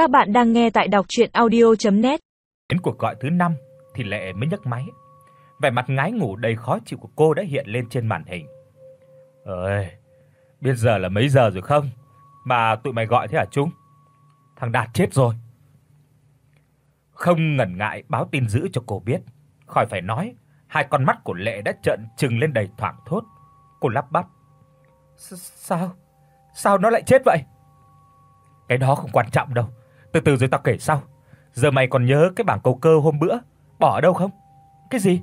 Các bạn đang nghe tại đọc audio net Đến cuộc gọi thứ 5 thì Lệ mới nhấc máy. Vẻ mặt ngái ngủ đầy khó chịu của cô đã hiện lên trên màn hình. "Ơi, biết giờ là mấy giờ rồi không? Mà tụi mày gọi thế hả chúng Thằng Đạt chết rồi." Không ngần ngại báo tin dữ cho cô biết, khỏi phải nói, hai con mắt của Lệ đã trợn trừng lên đầy thoảng thốt. Cô lắp bắp: "Sao? Sao nó lại chết vậy?" Cái đó không quan trọng đâu, từ từ rồi tao kể sau. Giờ mày còn nhớ cái bảng cầu cơ hôm bữa bỏ ở đâu không? Cái gì?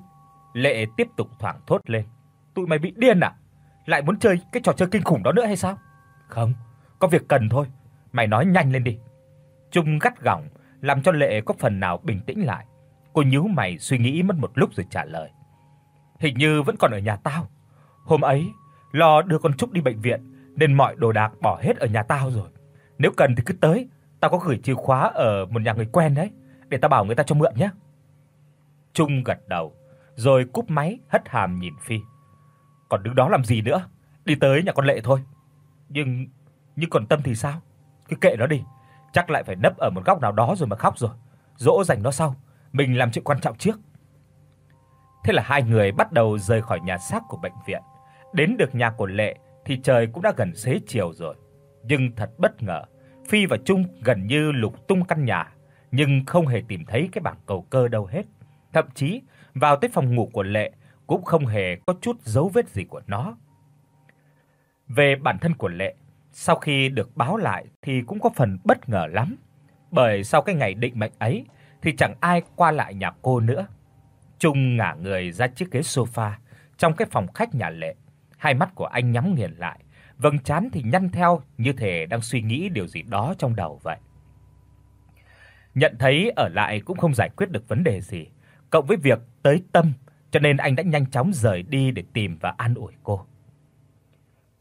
Lệ tiếp tục thoảng thốt lên. Tụi mày bị điên à? Lại muốn chơi cái trò chơi kinh khủng đó nữa hay sao? Không, có việc cần thôi, mày nói nhanh lên đi. Trung gắt gỏng làm cho Lệ có phần nào bình tĩnh lại. Cô nhíu mày suy nghĩ mất một lúc rồi trả lời. Hình như vẫn còn ở nhà tao. Hôm ấy lo đưa con Trúc đi bệnh viện nên mọi đồ đạc bỏ hết ở nhà tao rồi. Nếu cần thì cứ tới, tao có gửi chìa khóa ở một nhà người quen đấy, để tao bảo người ta cho mượn nhé." Trung gật đầu, rồi cúp máy hất hàm nhìn Phi. "Còn đứng đó làm gì nữa? Đi tới nhà con Lệ thôi." "Nhưng nhưng còn Tâm thì sao? Cứ kệ nó đi, chắc lại phải nấp ở một góc nào đó rồi mà khóc rồi. Dỗ dành nó sau, mình làm chuyện quan trọng trước." Thế là hai người bắt đầu rời khỏi nhà xác của bệnh viện. Đến được nhà của Lệ thì trời cũng đã gần xế chiều rồi. Nhưng thật bất ngờ, Phi và Trung gần như lục tung căn nhà, nhưng không hề tìm thấy cái bảng cầu cơ đâu hết. Thậm chí, vào tới phòng ngủ của Lệ cũng không hề có chút dấu vết gì của nó. Về bản thân của Lệ, sau khi được báo lại thì cũng có phần bất ngờ lắm, bởi sau cái ngày định mệnh ấy thì chẳng ai qua lại nhà cô nữa. Trung ngả người ra chiếc ghế sofa trong cái phòng khách nhà Lệ, hai mắt của anh nhắm nghiền lại, vầng trán thì nhăn theo như thể đang suy nghĩ điều gì đó trong đầu vậy. Nhận thấy ở lại cũng không giải quyết được vấn đề gì, cộng với việc tới tâm, cho nên anh đã nhanh chóng rời đi để tìm và an ủi cô.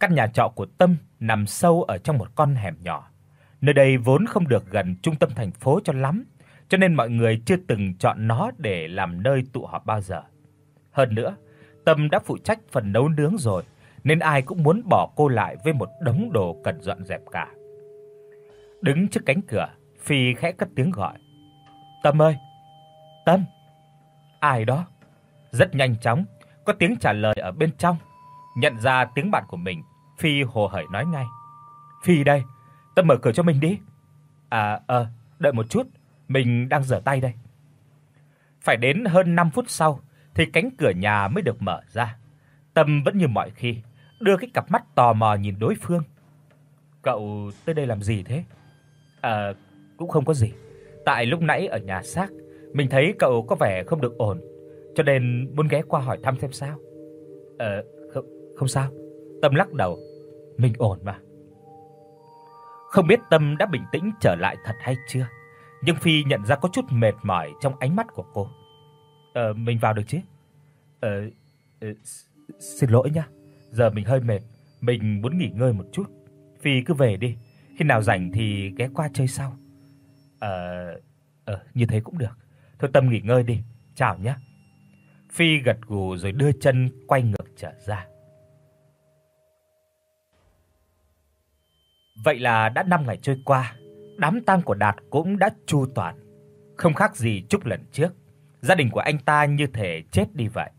Căn nhà trọ của Tâm nằm sâu ở trong một con hẻm nhỏ. Nơi đây vốn không được gần trung tâm thành phố cho lắm, cho nên mọi người chưa từng chọn nó để làm nơi tụ họp bao giờ. Hơn nữa, Tâm đã phụ trách phần nấu nướng rồi, nên ai cũng muốn bỏ cô lại với một đống đồ cần dọn dẹp cả. Đứng trước cánh cửa, Phi khẽ cất tiếng gọi. "Tâm ơi." "Tâm." "Ai đó?" Rất nhanh chóng, có tiếng trả lời ở bên trong. Nhận ra tiếng bạn của mình, Phi hồ hởi nói ngay. "Phi đây, Tâm mở cửa cho mình đi." "À ờ, đợi một chút, mình đang rửa tay đây." Phải đến hơn 5 phút sau thì cánh cửa nhà mới được mở ra. Tâm vẫn như mọi khi, đưa cái cặp mắt tò mò nhìn đối phương. "Cậu tới đây làm gì thế?" "À, cũng không có gì. Tại lúc nãy ở nhà xác, mình thấy cậu có vẻ không được ổn, cho nên muốn ghé qua hỏi thăm xem sao." "Ờ, không không sao." Tâm lắc đầu. "Mình ổn mà." Không biết Tâm đã bình tĩnh trở lại thật hay chưa, nhưng Phi nhận ra có chút mệt mỏi trong ánh mắt của cô. "Ờ, mình vào được chứ?" "Ờ, ờ xin lỗi nha. Giờ mình hơi mệt, mình muốn nghỉ ngơi một chút. Phi cứ về đi, khi nào rảnh thì ghé qua chơi sau. Ờ ờ như thế cũng được. Thôi Tâm nghỉ ngơi đi, chào nhé. Phi gật gù rồi đưa chân quay ngược trở ra. Vậy là đã 5 ngày trôi qua, đám tang của Đạt cũng đã chu toàn, không khác gì chúc lần trước. Gia đình của anh ta như thể chết đi vậy.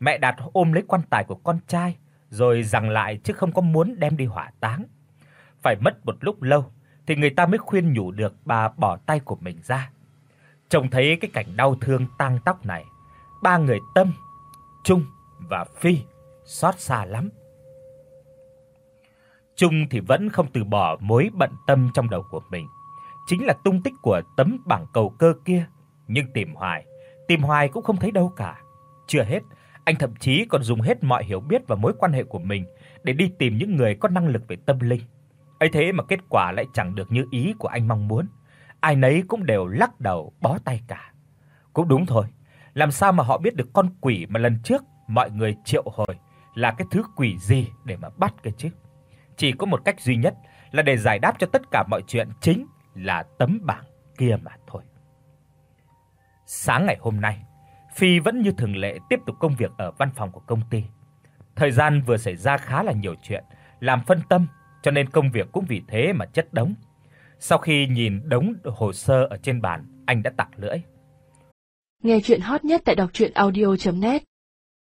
Mẹ Đạt ôm lấy quan tài của con trai, rồi rằng lại chứ không có muốn đem đi hỏa táng. Phải mất một lúc lâu thì người ta mới khuyên nhủ được bà bỏ tay của mình ra. Trông thấy cái cảnh đau thương tang tóc này, ba người Tâm, Trung và Phi xót xa lắm. Trung thì vẫn không từ bỏ mối bận tâm trong đầu của mình, chính là tung tích của tấm bảng cầu cơ kia, nhưng tìm hoài, tìm hoài cũng không thấy đâu cả. Chưa hết, anh thậm chí còn dùng hết mọi hiểu biết và mối quan hệ của mình để đi tìm những người có năng lực về tâm linh. Ấy thế mà kết quả lại chẳng được như ý của anh mong muốn. Ai nấy cũng đều lắc đầu bó tay cả. Cũng đúng thôi, làm sao mà họ biết được con quỷ mà lần trước mọi người triệu hồi là cái thứ quỷ gì để mà bắt cái chứ? Chỉ có một cách duy nhất là để giải đáp cho tất cả mọi chuyện chính là tấm bảng kia mà thôi. Sáng ngày hôm nay, Phi vẫn như thường lệ tiếp tục công việc ở văn phòng của công ty. Thời gian vừa xảy ra khá là nhiều chuyện, làm phân tâm, cho nên công việc cũng vì thế mà chất đống. Sau khi nhìn đống hồ sơ ở trên bàn, anh đã tặc lưỡi. Nghe truyện hot nhất tại doctruyenaudio.net